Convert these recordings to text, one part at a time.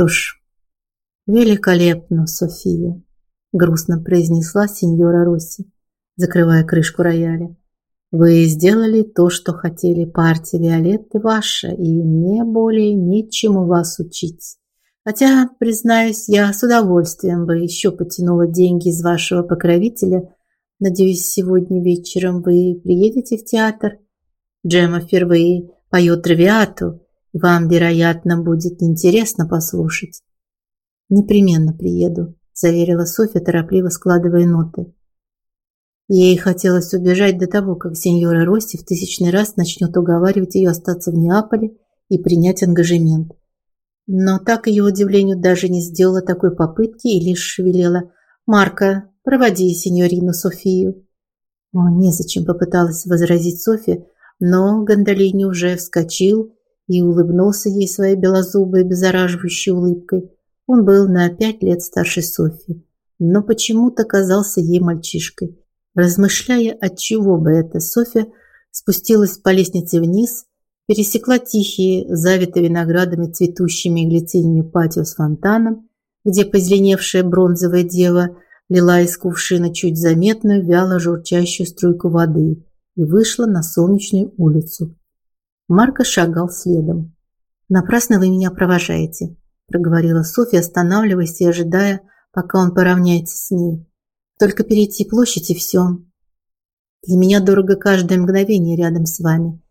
Что ж, великолепно, София, грустно произнесла сеньора Росси, закрывая крышку рояля. Вы сделали то, что хотели. Партия Виолетты ваша, и мне более нечему вас учить. Хотя, признаюсь, я с удовольствием бы еще потянула деньги из вашего покровителя. Надеюсь, сегодня вечером вы приедете в театр. Джема впервые поет Травиату, вам, вероятно, будет интересно послушать. Непременно приеду, заверила Софья, торопливо складывая ноты. Ей хотелось убежать до того, как сеньора Росси в тысячный раз начнет уговаривать ее остаться в Неаполе и принять ангажемент. Но так ее удивлению даже не сделала такой попытки и лишь велела «Марка, проводи сеньорину Софию». О, незачем попыталась возразить Софья, но Гондолини уже вскочил и улыбнулся ей своей белозубой беззараживающей улыбкой. Он был на пять лет старше Софьи, но почему-то казался ей мальчишкой. Размышляя, от чего бы это, Софья спустилась по лестнице вниз, пересекла тихие, завитые виноградами цветущими глициниями патио с фонтаном, где позеленевшая бронзовая дева лила из кувшина чуть заметную вяло журчащую струйку воды и вышла на солнечную улицу. Марко шагал следом. Напрасно вы меня провожаете, проговорила Софья, останавливаясь и ожидая, пока он поравняется с ней. Только перейти площадь и все. Для меня дорого каждое мгновение рядом с вами,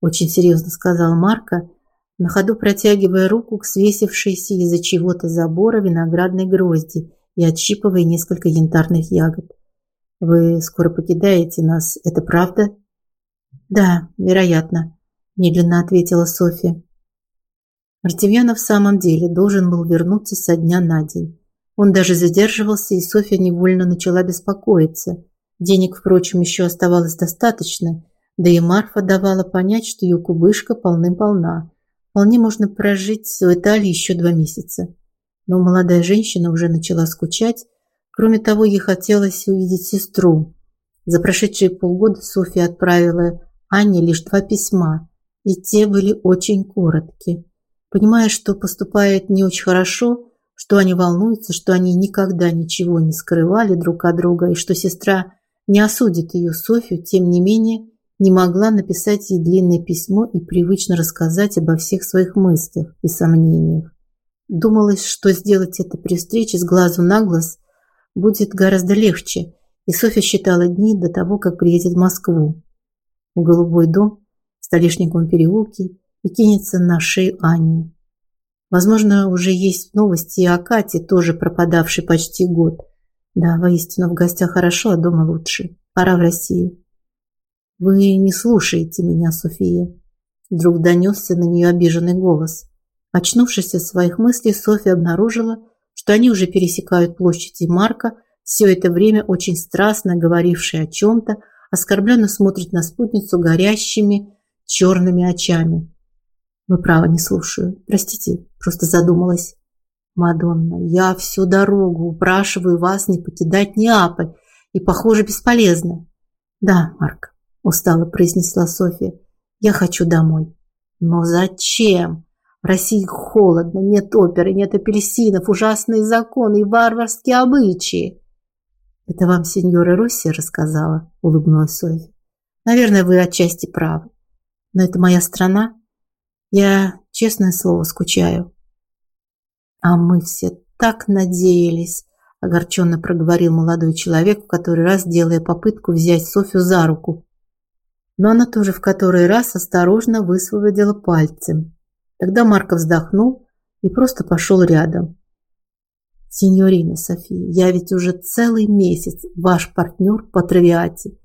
очень серьезно сказал Марко, на ходу протягивая руку к свесившейся из-за чего-то забора виноградной грозди и отщипывая несколько янтарных ягод. Вы скоро покидаете нас, это правда? Да, вероятно, медленно ответила Софья. Артемьянов в самом деле должен был вернуться со дня на день. Он даже задерживался, и Софья невольно начала беспокоиться. Денег, впрочем, еще оставалось достаточно, да и Марфа давала понять, что ее кубышка полным-полна. Вполне можно прожить в Италии еще два месяца. Но молодая женщина уже начала скучать. Кроме того, ей хотелось увидеть сестру. За прошедшие полгода Софья отправила Анне лишь два письма, и те были очень короткие. Понимая, что поступает не очень хорошо, что они волнуются, что они никогда ничего не скрывали друг от друга и что сестра не осудит ее Софью, тем не менее не могла написать ей длинное письмо и привычно рассказать обо всех своих мыслях и сомнениях. Думалось, что сделать это при встрече с глазу на глаз будет гораздо легче, и Софья считала дни до того, как приедет в Москву. В голубой дом Столешниковом переулке и кинется на шею Анне. Возможно, уже есть новости и о Кате, тоже пропадавшей почти год. Да, воистину, в гостях хорошо, а дома лучше. Пора в Россию. Вы не слушаете меня, София. Вдруг донесся на нее обиженный голос. Очнувшись от своих мыслей, Софья обнаружила, что они уже пересекают площадь и Марка, все это время очень страстно говоривший о чем-то, оскорбленно смотрит на спутницу горящими черными очами. Вы право не слушаю. Простите, просто задумалась. Мадонна, я всю дорогу упрашиваю вас не покидать Неаполь, и, похоже, бесполезно. Да, Марк, устало произнесла Софья. Я хочу домой. Но зачем? В России холодно, нет оперы, нет апельсинов, ужасные законы и варварские обычаи. Это вам сеньора Росси рассказала, улыбнулась Софья. Наверное, вы отчасти правы. Но это моя страна, я, честное слово, скучаю. А мы все так надеялись, огорченно проговорил молодой человек, в который раз делая попытку взять Софью за руку. Но она тоже в который раз осторожно высвободила пальцы. Тогда Марко вздохнул и просто пошел рядом. Синьорина София, я ведь уже целый месяц ваш партнер по травиате.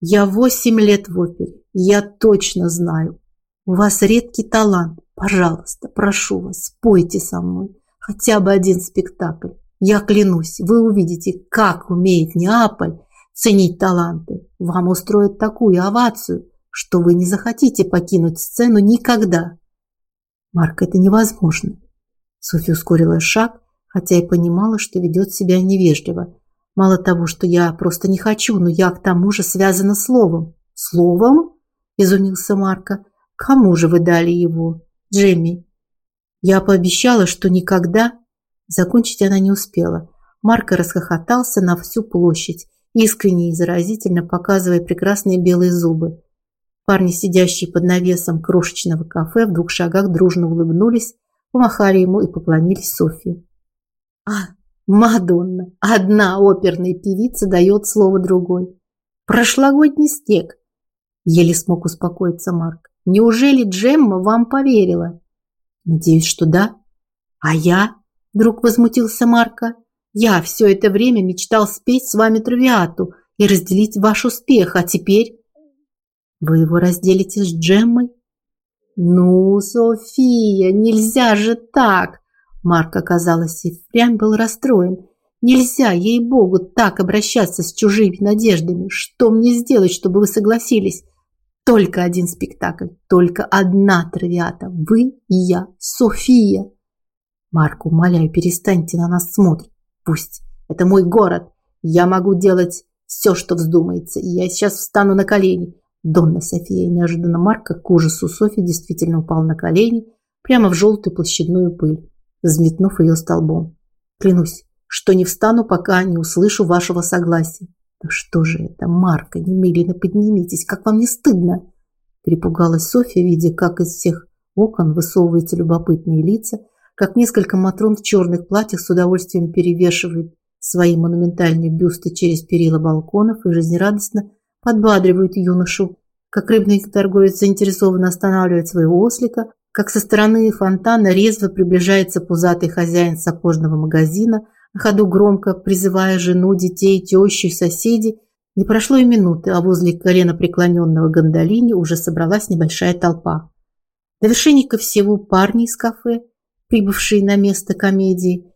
Я восемь лет в опере. Я точно знаю, у вас редкий талант. Пожалуйста, прошу вас, спойте со мной хотя бы один спектакль. Я клянусь, вы увидите, как умеет Неаполь ценить таланты. Вам устроят такую овацию, что вы не захотите покинуть сцену никогда. Марк, это невозможно. Софья ускорила шаг, хотя и понимала, что ведет себя невежливо. Мало того, что я просто не хочу, но я к тому же связана словом. Словом? Изумился Марко. Кому же вы дали его? Джемми. Я пообещала, что никогда... Закончить она не успела. Марко расхохотался на всю площадь, искренне и заразительно показывая прекрасные белые зубы. Парни, сидящие под навесом крошечного кафе, в двух шагах дружно улыбнулись, помахали ему и поклонились Софии. А, Мадонна, одна оперная певица дает слово другой. Прошлогодний снег. Еле смог успокоиться Марк. Неужели Джемма вам поверила? Надеюсь, что да. А я? Вдруг возмутился Марка. Я все это время мечтал спеть с вами травиату и разделить ваш успех, а теперь... Вы его разделите с Джеммой? Ну, София, нельзя же так. Марк, оказалось, и впрямь был расстроен. Нельзя, ей-богу, так обращаться с чужими надеждами. Что мне сделать, чтобы вы согласились? Только один спектакль, только одна травиата. Вы и я, София. Марк, умоляю, перестаньте на нас смотреть. Пусть. Это мой город. Я могу делать все, что вздумается. Я сейчас встану на колени. Донна София. неожиданно Марк, к ужасу Софи, действительно упал на колени, прямо в желтую площадную пыль, взметнув ее столбом. Клянусь, что не встану, пока не услышу вашего согласия. Да что же это, Марка, немедленно поднимитесь, как вам не стыдно? Перепугалась Софья, видя, как из всех окон высовываются любопытные лица, как несколько матрон в черных платьях с удовольствием перевешивают свои монументальные бюсты через перила балконов и жизнерадостно подбадривают юношу, как рыбный торговец заинтересованно останавливает своего ослика, как со стороны фонтана резво приближается пузатый хозяин сапожного магазина, на ходу громко призывая жену, детей, тещу, соседей. Не прошло и минуты, а возле колена преклоненного гондолини уже собралась небольшая толпа. До вершины всего парни из кафе, прибывшие на место комедии,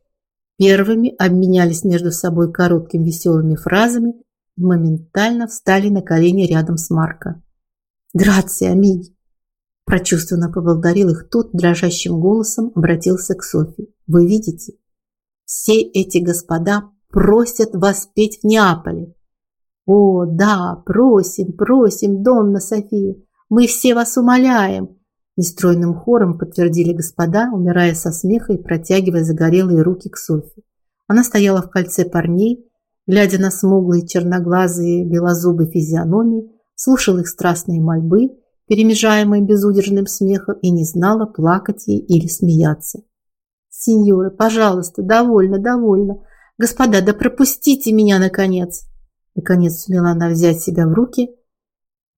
первыми обменялись между собой короткими веселыми фразами и моментально встали на колени рядом с Марко. «Грация, аминь!» Прочувственно поблагодарил их тот, дрожащим голосом обратился к Софии. «Вы видите, все эти господа просят вас петь в Неаполе. О, да, просим, просим, Донна София, мы все вас умоляем. Нестройным хором подтвердили господа, умирая со смеха и протягивая загорелые руки к Софии. Она стояла в кольце парней, глядя на смуглые черноглазые белозубые физиономии, слушала их страстные мольбы, перемежаемые безудержным смехом, и не знала, плакать ей или смеяться. Сеньоры, пожалуйста, довольно, довольно. Господа, да пропустите меня, наконец. Наконец сумела она взять себя в руки.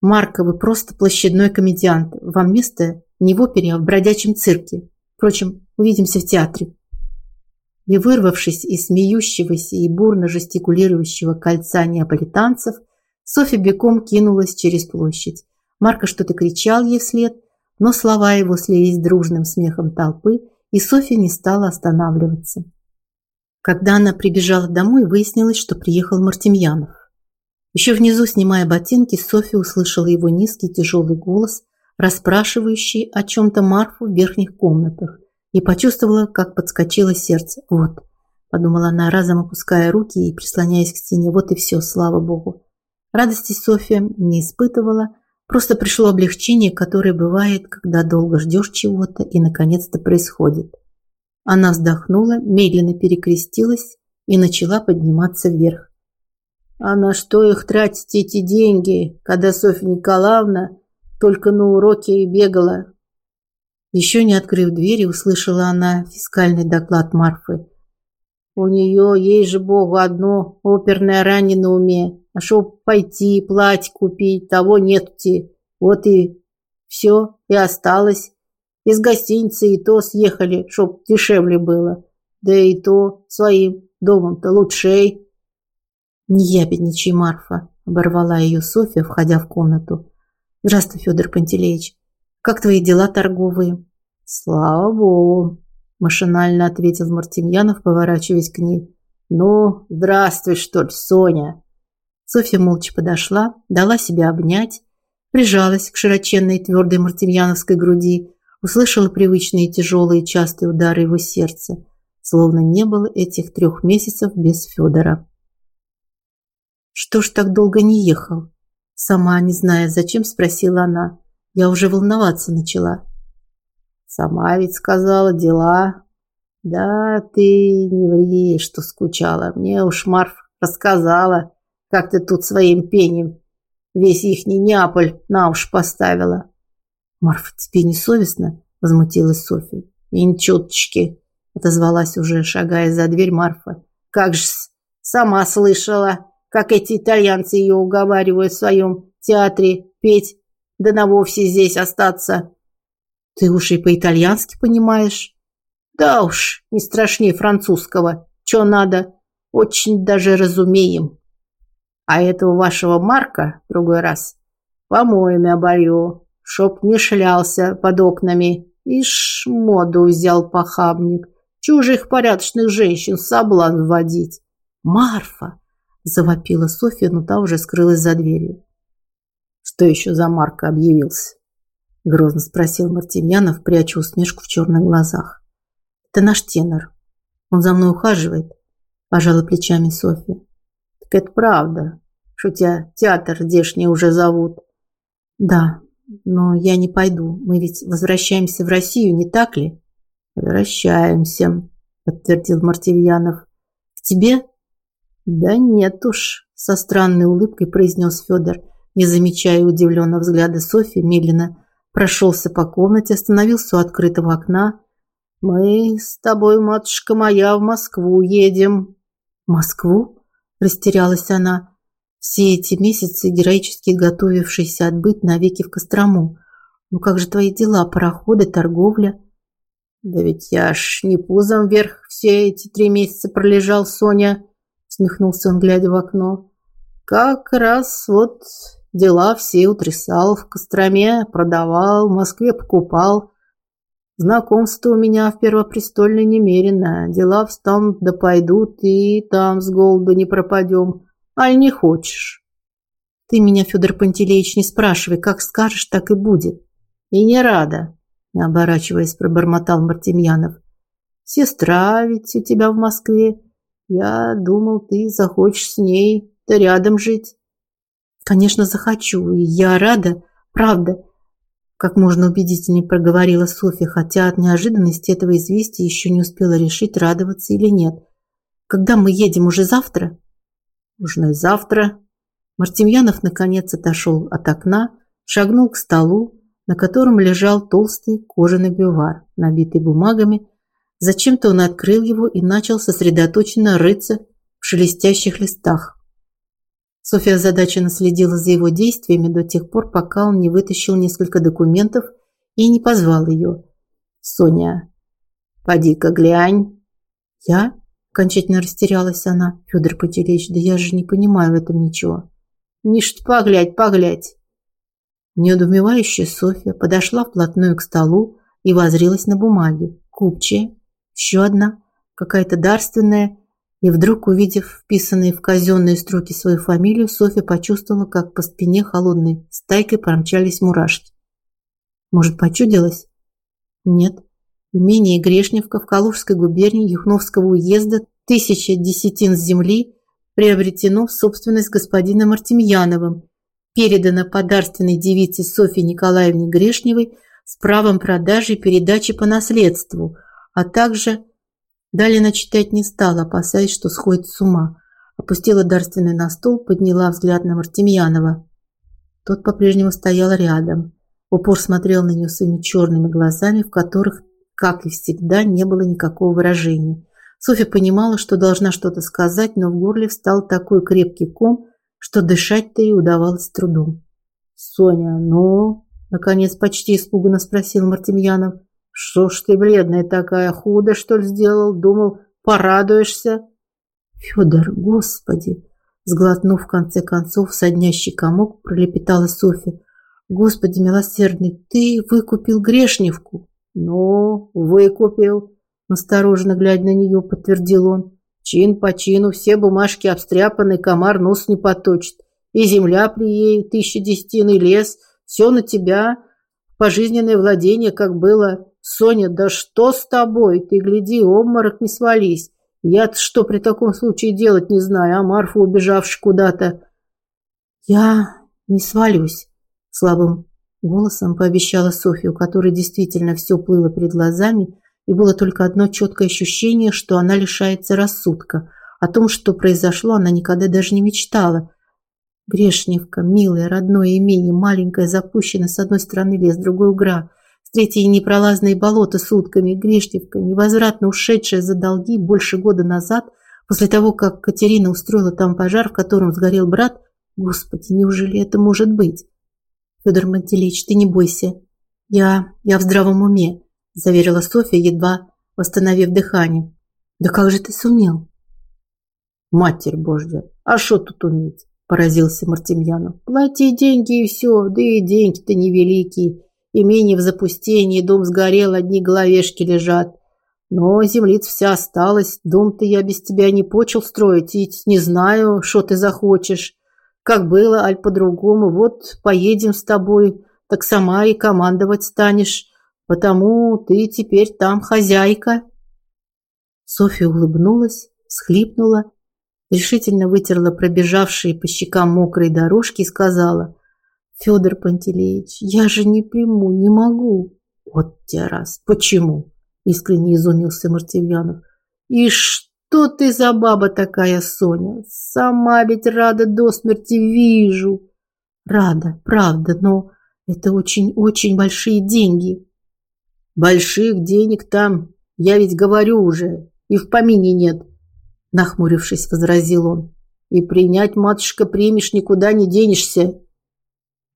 Марко, вы просто площадной комедиант. Вам место не в опере, а в бродячем цирке. Впрочем, увидимся в театре. И вырвавшись из смеющегося и бурно жестикулирующего кольца неаполитанцев, Софья бегом кинулась через площадь. Марко что-то кричал ей вслед, но слова его слились дружным смехом толпы, и Софья не стала останавливаться. Когда она прибежала домой, выяснилось, что приехал Мартемьянов. Еще внизу, снимая ботинки, Софья услышала его низкий тяжелый голос, расспрашивающий о чем-то Марфу в верхних комнатах, и почувствовала, как подскочило сердце. «Вот», – подумала она, разом опуская руки и прислоняясь к стене, – «вот и все, слава Богу». Радости Софья не испытывала, Просто пришло облегчение, которое бывает, когда долго ждешь чего-то и наконец-то происходит. Она вздохнула, медленно перекрестилась и начала подниматься вверх. А на что их тратить эти деньги, когда Софья Николаевна только на уроки и бегала? Еще не открыв двери, услышала она фискальный доклад Марфы. У нее, ей же богу, одно оперное ранее на уме. А чтоб пойти, платье купить, того нетути. Вот и все, и осталось. Из гостиницы и то съехали, чтоб дешевле было. Да и то своим домом-то лучшей. Не ябедничай, Марфа, оборвала ее Софья, входя в комнату. Здравствуй, Федор Пантелеич. Как твои дела торговые? Слава богу, машинально ответил Мартемьянов, поворачиваясь к ней. Ну, здравствуй, что ли, Соня. Софья молча подошла, дала себя обнять, прижалась к широченной твердой мартемьяновской груди, услышала привычные тяжелые частые удары его сердца, словно не было этих трех месяцев без Федора. Что ж так долго не ехал? Сама не зная, зачем, спросила она. Я уже волноваться начала. Сама ведь сказала, дела. Да ты не ври, что скучала. Мне уж Марф рассказала, как ты тут своим пением весь ихний Неаполь на уши поставила. Марфа, тебе не совестно? Возмутилась Софья. И отозвалась уже, шагая за дверь Марфа. Как же сама слышала, как эти итальянцы ее уговаривают в своем театре петь, да на вовсе здесь остаться. Ты уж и по-итальянски понимаешь? Да уж, не страшнее французского. Че надо? Очень даже разумеем. А этого вашего Марка другой раз помоями оболью, чтоб не шлялся под окнами. Ишь, моду взял похабник. Чужих порядочных женщин в вводить. Марфа! Завопила Софья, но та уже скрылась за дверью. Что еще за Марка объявился? Грозно спросил Мартемьянов, пряча усмешку в черных глазах. Это наш тенор. Он за мной ухаживает, пожала плечами Софья. Так это правда, что тебя театр здешний уже зовут. Да, но я не пойду. Мы ведь возвращаемся в Россию, не так ли? Возвращаемся, подтвердил Мартемьянов. К тебе? Да нет уж, со странной улыбкой произнес Федор, не замечая удивленного взгляда Софьи, медленно прошелся по комнате, остановился у открытого окна. Мы с тобой, матушка моя, в Москву едем. Москву? Растерялась она. Все эти месяцы героически готовившись отбыть навеки в Кострому. Ну как же твои дела, пароходы, торговля? Да ведь я ж не пузом вверх все эти три месяца пролежал, Соня, смехнулся он, глядя в окно. Как раз вот дела все утрясал в Костроме, продавал, в Москве покупал. Знакомство у меня в Первопрестольной немерено. Дела встанут да пойдут, и там с голоду не пропадем. Аль не хочешь? Ты меня, Федор Пантелеич, не спрашивай, как скажешь, так и будет. И не рада, не оборачиваясь, пробормотал Мартемьянов. Сестра ведь у тебя в Москве. Я думал, ты захочешь с ней да рядом жить. Конечно, захочу, я рада, правда как можно убедительнее проговорила Софья, хотя от неожиданности этого известия еще не успела решить, радоваться или нет. Когда мы едем уже завтра? Уже завтра. Мартемьянов наконец отошел от окна, шагнул к столу, на котором лежал толстый кожаный бювар, набитый бумагами. Зачем-то он открыл его и начал сосредоточенно рыться в шелестящих листах. Софья озадаченно следила за его действиями до тех пор, пока он не вытащил несколько документов и не позвал ее. «Соня, поди-ка глянь». «Я?» – окончательно растерялась она. «Федор Пантелеич, да я же не понимаю в этом ничего». «Ничто поглядь, поглядь». Неудумевающая Софья подошла вплотную к столу и возрилась на бумаге. Купчая, еще одна, какая-то дарственная, и вдруг, увидев вписанные в казенные строки свою фамилию, Софья почувствовала, как по спине холодной стайкой промчались мурашки. Может, почудилось? Нет. Имение Грешневка в Калужской губернии Юхновского уезда тысяча десятин земли приобретено в собственность господина Мартемьяновым, передано подарственной девице Софье Николаевне Грешневой с правом продажи и передачи по наследству, а также Далее читать не стала, опасаясь, что сходит с ума. Опустила дарственный на стол, подняла взгляд на Мартемьянова. Тот по-прежнему стоял рядом. упор смотрел на нее своими черными глазами, в которых, как и всегда, не было никакого выражения. Софья понимала, что должна что-то сказать, но в горле встал такой крепкий ком, что дышать-то ей удавалось с трудом. «Соня, ну...» – наконец почти испуганно спросил Мартемьянов. Что ж ты бледная такая, худо что ли сделал? Думал, порадуешься? Федор, господи! Сглотнув в конце концов соднящий комок, пролепетала Софья. Господи милосердный, ты выкупил грешневку? Ну, выкупил. Осторожно глядя на нее, подтвердил он. Чин по чину, все бумажки обстряпаны, комар нос не поточит. И земля приедет, тысяча десятин, и лес. Все на тебя. Пожизненное владение, как было. Соня, да что с тобой? Ты гляди, обморок не свались. Я-то что при таком случае делать не знаю, а Марфа, убежавшая куда-то... Я не свалюсь, слабым Голосом пообещала Софья, у которой действительно все плыло перед глазами, и было только одно четкое ощущение, что она лишается рассудка. О том, что произошло, она никогда даже не мечтала. Грешневка, милое, родное имение, маленькое, запущено с одной стороны лес, с другой угра, с третьей непролазные болота с утками. Грешневка, невозвратно ушедшая за долги больше года назад, после того, как Катерина устроила там пожар, в котором сгорел брат. Господи, неужели это может быть? Федор Мантелич, ты не бойся. Я, я в здравом уме, заверила Софья, едва восстановив дыхание. Да как же ты сумел? Матерь Божья, а что тут уметь? Поразился Мартемьянов. Плати деньги и все, да и деньги-то невеликие. Имение в запустении, дом сгорел, одни головешки лежат. Но землица вся осталась. Дом-то я без тебя не почел строить, и не знаю, что ты захочешь. Как было, аль по-другому. Вот поедем с тобой, так сама и командовать станешь. Потому ты теперь там хозяйка. Софья улыбнулась, схлипнула, решительно вытерла пробежавшие по щекам мокрые дорожки и сказала: "Федор Пантелеич, я же не приму, не могу". Вот те раз. Почему? искренне изумился Мартемьянов. И что ты за баба такая, Соня? Сама ведь рада до смерти вижу. Рада, правда, но это очень-очень большие деньги. Больших денег там, я ведь говорю уже, и в помине нет, нахмурившись, возразил он. И принять, матушка, примешь, никуда не денешься.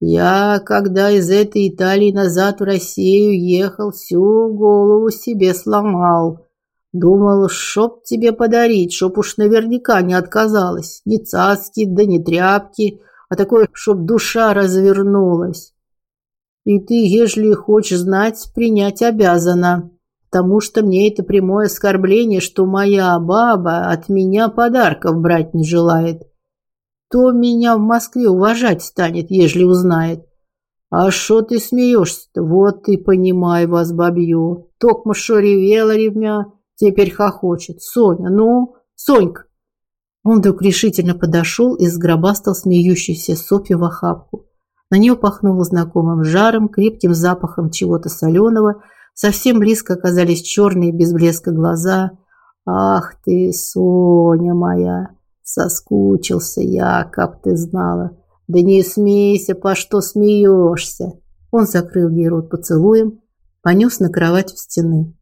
Я, когда из этой Италии назад в Россию ехал, всю голову себе сломал. Думал, чтоб тебе подарить, чтоб уж наверняка не отказалась. Ни цацки, да ни тряпки, а такое, чтоб душа развернулась. И ты, ежели хочешь знать, принять обязана, потому что мне это прямое оскорбление, что моя баба от меня подарков брать не желает. Кто меня в Москве уважать станет, ежели узнает? А что ты смеешься-то? Вот ты понимай вас, бабью. Токма шо ревела ревмя, Теперь хохочет. Соня, ну, Сонька. Он вдруг решительно подошел и сгробастал смеющуюся Софью в охапку. На нее пахнуло знакомым жаром, крепким запахом чего-то соленого. Совсем близко оказались черные без блеска глаза. Ах ты, Соня моя, соскучился я, как ты знала. Да не смейся, по что смеешься. Он закрыл ей рот поцелуем, понес на кровать в стены.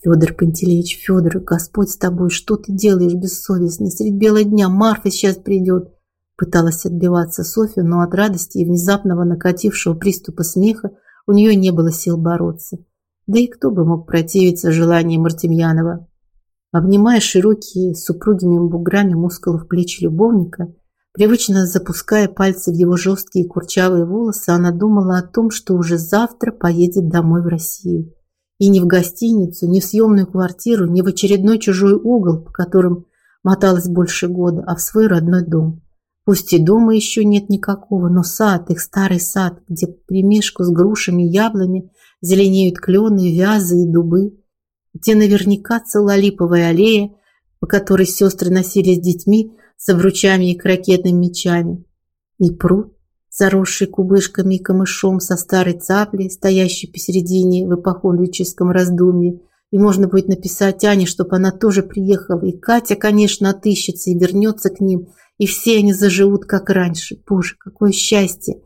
Федор Пантелеич, Федор, Господь с тобой, что ты делаешь бессовестный? Средь бела дня Марфа сейчас придет. Пыталась отбиваться Софья, но от радости и внезапного накатившего приступа смеха у нее не было сил бороться. Да и кто бы мог противиться желанию Мартемьянова? Обнимая широкие с упругими буграми мускулов плеч любовника, привычно запуская пальцы в его жесткие курчавые волосы, она думала о том, что уже завтра поедет домой в Россию. И не в гостиницу, не в съемную квартиру, не в очередной чужой угол, по которым моталась больше года, а в свой родной дом. Пусть и дома еще нет никакого, но сад, их старый сад, где примешку с грушами и яблонями зеленеют клены, вязы и дубы, где наверняка целая липовая аллея, по которой сестры носились с детьми с обручами и крокетными мечами, и пруд, заросший кубышками и камышом со старой цаплей, стоящей посередине в ипохондрическом раздумье. И можно будет написать Ане, чтобы она тоже приехала. И Катя, конечно, отыщется и вернется к ним. И все они заживут, как раньше. Боже, какое счастье!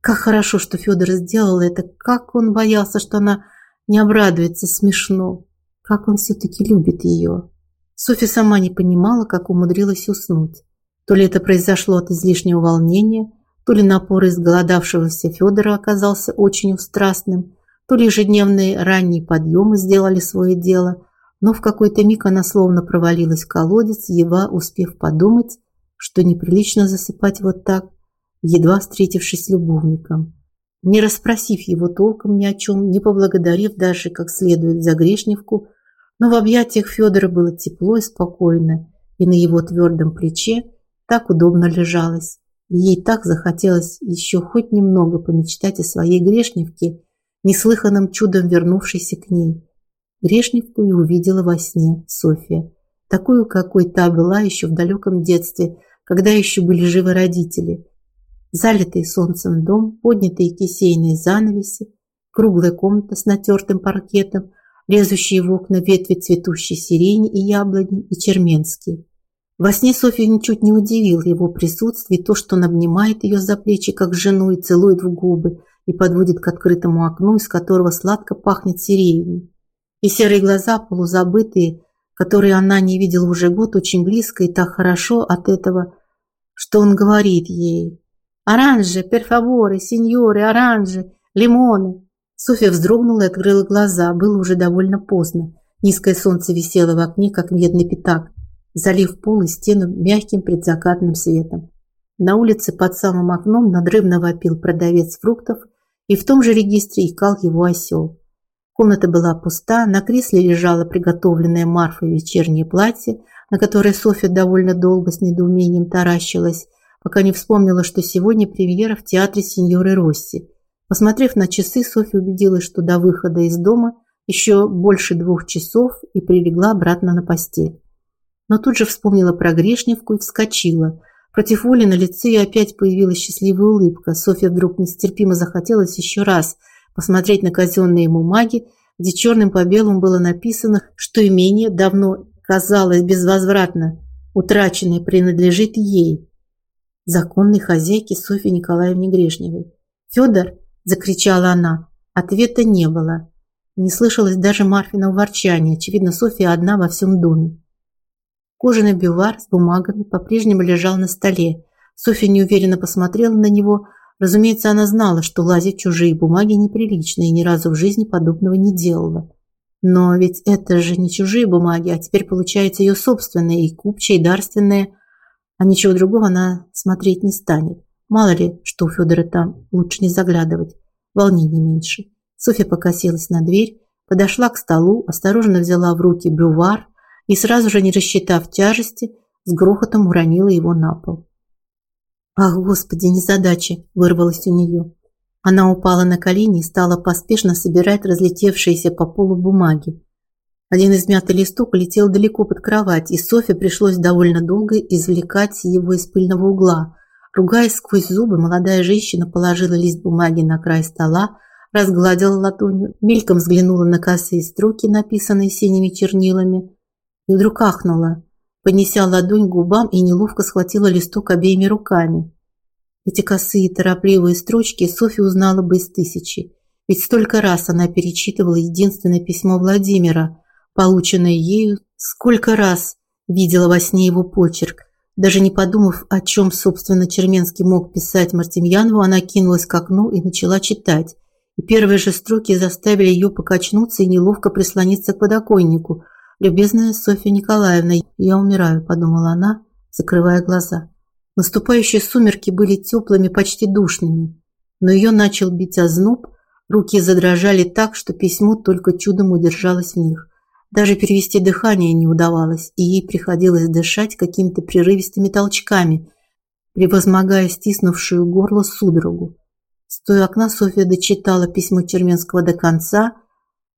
Как хорошо, что Федор сделал это. Как он боялся, что она не обрадуется. Смешно. Как он все-таки любит ее. Софья сама не понимала, как умудрилась уснуть. То ли это произошло от излишнего волнения, то ли напор изголодавшегося Федора оказался очень страстным, то ли ежедневные ранние подъемы сделали свое дело, но в какой-то миг она словно провалилась в колодец, едва успев подумать, что неприлично засыпать вот так, едва встретившись с любовником. Не расспросив его толком ни о чем, не поблагодарив даже как следует за грешневку, но в объятиях Федора было тепло и спокойно, и на его твердом плече так удобно лежалось. Ей так захотелось еще хоть немного помечтать о своей грешневке, неслыханным чудом вернувшейся к ней. Грешневку и увидела во сне Софья, такую, какой та была еще в далеком детстве, когда еще были живы родители. Залитый солнцем дом, поднятые кисейные занавеси, круглая комната с натертым паркетом, лезущие в окна ветви цветущей сирени и яблони и черменские. Во сне Софья ничуть не удивил его присутствие то, что он обнимает ее за плечи, как жену, и целует в губы, и подводит к открытому окну, из которого сладко пахнет сиренью. И серые глаза, полузабытые, которые она не видела уже год, очень близко и так хорошо от этого, что он говорит ей. «Оранжи, перфаворы, сеньоры, оранжи, лимоны!» Софья вздрогнула и открыла глаза. Было уже довольно поздно. Низкое солнце висело в окне, как медный пятак, залив пол и стену мягким предзакатным светом. На улице под самым окном надрывно вопил продавец фруктов, и в том же регистре искал его осел. Комната была пуста, на кресле лежало приготовленное Марфой вечернее платье, на которое Софья довольно долго с недоумением таращилась, пока не вспомнила, что сегодня премьера в театре сеньоры Росси. Посмотрев на часы, Софья убедилась, что до выхода из дома еще больше двух часов и прилегла обратно на постель. Но тут же вспомнила про Грешневку и вскочила. Против воли на лице ее опять появилась счастливая улыбка. Софья вдруг нестерпимо захотелось еще раз – посмотреть на казенные бумаги, где черным по белому было написано, что имение давно казалось безвозвратно утраченное принадлежит ей, законной хозяйке Софье Николаевне Грешневой. «Федор!» – закричала она. Ответа не было. Не слышалось даже Марфиного ворчания. Очевидно, Софья одна во всем доме. Кожаный бювар с бумагами по-прежнему лежал на столе. Софья неуверенно посмотрела на него – Разумеется, она знала, что лазить чужие бумаги неприлично и ни разу в жизни подобного не делала. Но ведь это же не чужие бумаги, а теперь получается ее собственные, и купчие, и дарственные. А ничего другого она смотреть не станет. Мало ли, что у Федора там, лучше не заглядывать. Волнений меньше. Софья покосилась на дверь, подошла к столу, осторожно взяла в руки бювар и сразу же, не рассчитав тяжести, с грохотом уронила его на пол. Ах, господи, незадача, вырвалось у нее. Она упала на колени и стала поспешно собирать разлетевшиеся по полу бумаги. Один измятый листок летел далеко под кровать, и Софье пришлось довольно долго извлекать его из пыльного угла. Ругаясь сквозь зубы, молодая женщина положила лист бумаги на край стола, разгладила ладонью, мельком взглянула на косые строки, написанные синими чернилами, и вдруг ахнула поднеся ладонь к губам и неловко схватила листок обеими руками. Эти косые торопливые строчки Софья узнала бы из тысячи. Ведь столько раз она перечитывала единственное письмо Владимира, полученное ею, сколько раз видела во сне его почерк. Даже не подумав, о чем, собственно, Черменский мог писать Мартемьянову, она кинулась к окну и начала читать. И первые же строки заставили ее покачнуться и неловко прислониться к подоконнику – «Любезная Софья Николаевна, я умираю», – подумала она, закрывая глаза. Наступающие сумерки были теплыми, почти душными, но ее начал бить озноб, руки задрожали так, что письмо только чудом удержалось в них. Даже перевести дыхание не удавалось, и ей приходилось дышать какими-то прерывистыми толчками, превозмогая стиснувшую горло судорогу. Стоя окна, Софья дочитала письмо Черменского до конца –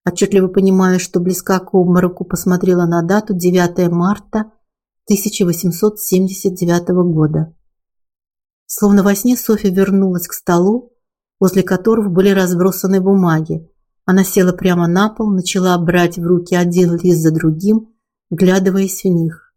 Отчетливо понимая, что близка к обмороку, посмотрела на дату 9 марта 1879 года. Словно во сне Софья вернулась к столу, возле которого были разбросаны бумаги. Она села прямо на пол, начала брать в руки один лист за другим, вглядываясь в них.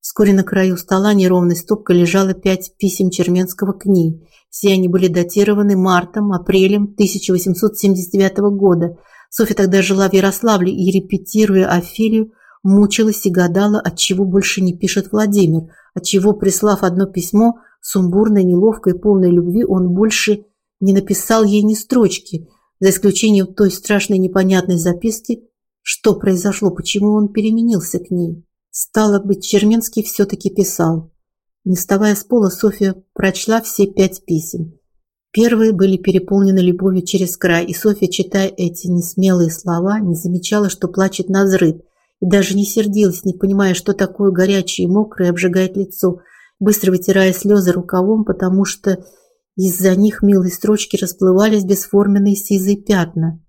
Вскоре на краю стола неровной стопкой лежало пять писем Черменского к ней. Все они были датированы мартом, апрелем 1879 года – Софья тогда жила в Ярославле и, репетируя Офелию, мучилась и гадала, от чего больше не пишет Владимир, от чего, прислав одно письмо, сумбурной, неловкой, полной любви, он больше не написал ей ни строчки, за исключением той страшной непонятной записки, что произошло, почему он переменился к ней. Стало быть, Черменский все-таки писал. Не вставая с пола, Софья прочла все пять писем. Первые были переполнены любовью через край, и Софья, читая эти несмелые слова, не замечала, что плачет на взрыв, и даже не сердилась, не понимая, что такое горячее и мокрое обжигает лицо, быстро вытирая слезы рукавом, потому что из-за них милые строчки расплывались бесформенные сизые пятна.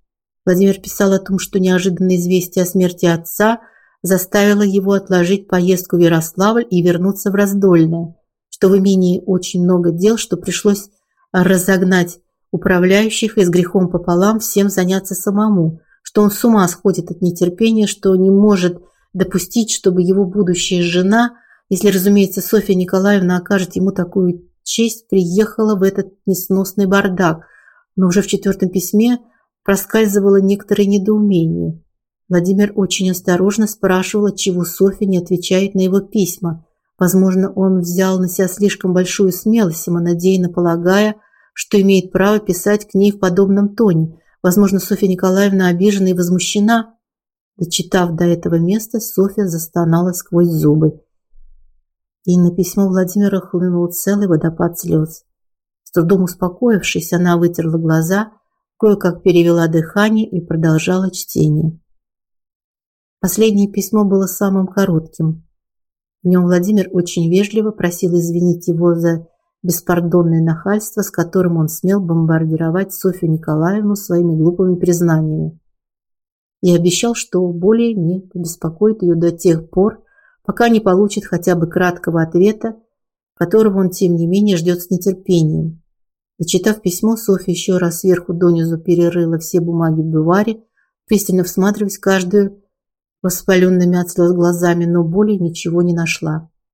Владимир писал о том, что неожиданное известие о смерти отца заставило его отложить поездку в Ярославль и вернуться в Раздольное, что в имении очень много дел, что пришлось разогнать управляющих и с грехом пополам всем заняться самому, что он с ума сходит от нетерпения, что не может допустить, чтобы его будущая жена, если, разумеется, Софья Николаевна окажет ему такую честь, приехала в этот несносный бардак. Но уже в четвертом письме проскальзывало некоторое недоумение. Владимир очень осторожно спрашивал, чего Софья не отвечает на его письма. Возможно, он взял на себя слишком большую смелость, самонадеянно полагая, что имеет право писать к ней в подобном тоне. Возможно, Софья Николаевна обижена и возмущена. Дочитав до этого места, Софья застонала сквозь зубы. И на письмо Владимира хлынул целый водопад слез. С трудом успокоившись, она вытерла глаза, кое-как перевела дыхание и продолжала чтение. Последнее письмо было самым коротким. В нем Владимир очень вежливо просил извинить его за беспардонное нахальство, с которым он смел бомбардировать Софью Николаевну своими глупыми признаниями. И обещал, что более не побеспокоит ее до тех пор, пока не получит хотя бы краткого ответа, которого он, тем не менее, ждет с нетерпением. Зачитав письмо, Софья еще раз сверху донизу перерыла все бумаги в буваре, пристально всматриваясь каждую воспаленными от слез глазами, но более ничего не нашла.